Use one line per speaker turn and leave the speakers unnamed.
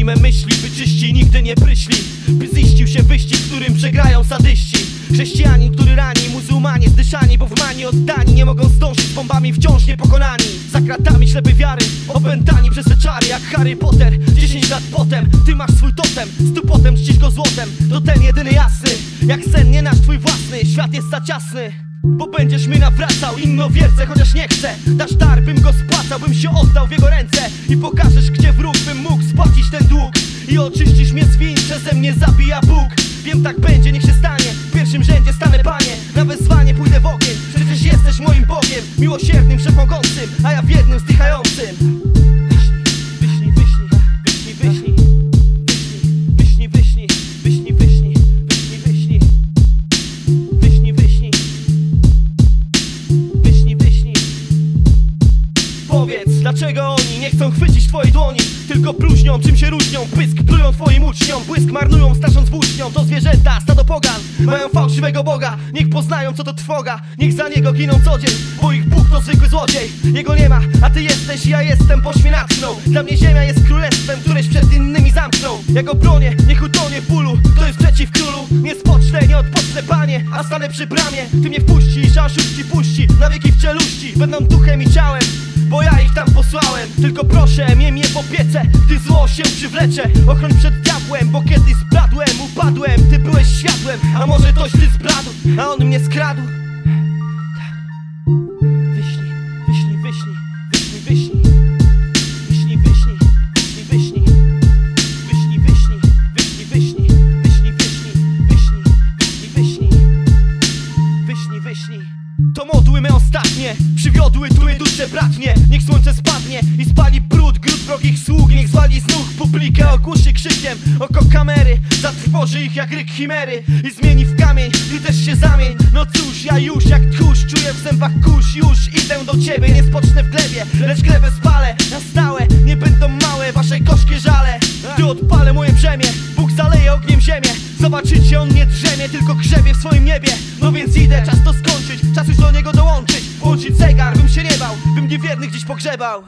anonimę myśli Wyczyści, nigdy nie pryśli. By ziścił się wyścig, w którym przegrają sadyści. Chrześcijanin, który rani, muzułmanie zdyszani Bo w mani oddani, nie mogą zdążyć z bombami Wciąż niepokonani, za kratami ślepy wiary Opętani przez te czary, jak Harry Potter. Dziesięć lat potem, ty masz swój totem Stu potem czcić go złotem, to ten jedyny jasny Jak sen, nie nasz twój własny, świat jest za ciasny. Bo będziesz mi nawracał innowierce, chociaż nie chcę. Dasz dar, bym go spłacał, bym się oddał w jego ręce. I pokażesz, gdzie wróć i oczyścisz mnie z win, przeze mnie zabija Bóg. Wiem tak będzie, niech się stanie. W pierwszym rzędzie stanę panie. Na wezwanie pójdę w ogień. Przecież jesteś moim Bogiem Miłosiernym, wszechmogącym A ja w jednym zdychającym dlaczego oni nie chcą chwycić twojej dłoni? Tylko próżnią, czym się różnią. Pysk plują twoim uczniom. Błysk marnują, strasząc włócznią. To zwierzęta, stado pogan. Mają fałszywego Boga. Niech poznają, co to trwoga. Niech za niego giną co dzień Bo ich Bóg to zwykły złodziej. Jego nie ma, a ty jesteś, ja jestem poświętną Dla mnie ziemia jest królestwem, któreś przed innymi zamknął. Ja go bronię, niech utonie w bólu. Kto jest przeciw królu? Nie spocznę, nie odpocznę panie A stanę przy bramie. Ty mnie wpuścisz, a ci puści. Na wieki w czeluści Będą duchem i ciałem bo ja ich tam posłałem. Tylko proszę, miej mnie po piece Gdy zło się przywlecze. Ochroń przed diabłem, bo kiedyś zbladłem Upadłem, ty byłeś światłem A może toś ty zbladł, a on mnie skradł Przywiodły tły dusze bratnie Niech słońce spadnie i spali brud Gród wrogich sług. Niech zwali z nóg publikę ogłuszy krzykiem. Oko kamery zatrwoży ich jak ryk chimery I zmieni w kamień, ty też się zamień. No cóż, ja już jak tchórz Czuję w zębach kurz. Już idę do ciebie, nie spocznę w glebie Lecz glebę spalę na stałe. Nie będą małe wasze gorzkie żale. Gdy odpalę moje brzemię Bóg zaleje ogniem ziemię. Zobaczycie, on nie drzemie, tylko grzebie w swoim niebie. No więc idę, czas to skończyć Czas już do niego dołączyć. Włączyć gdzieś pogrzebał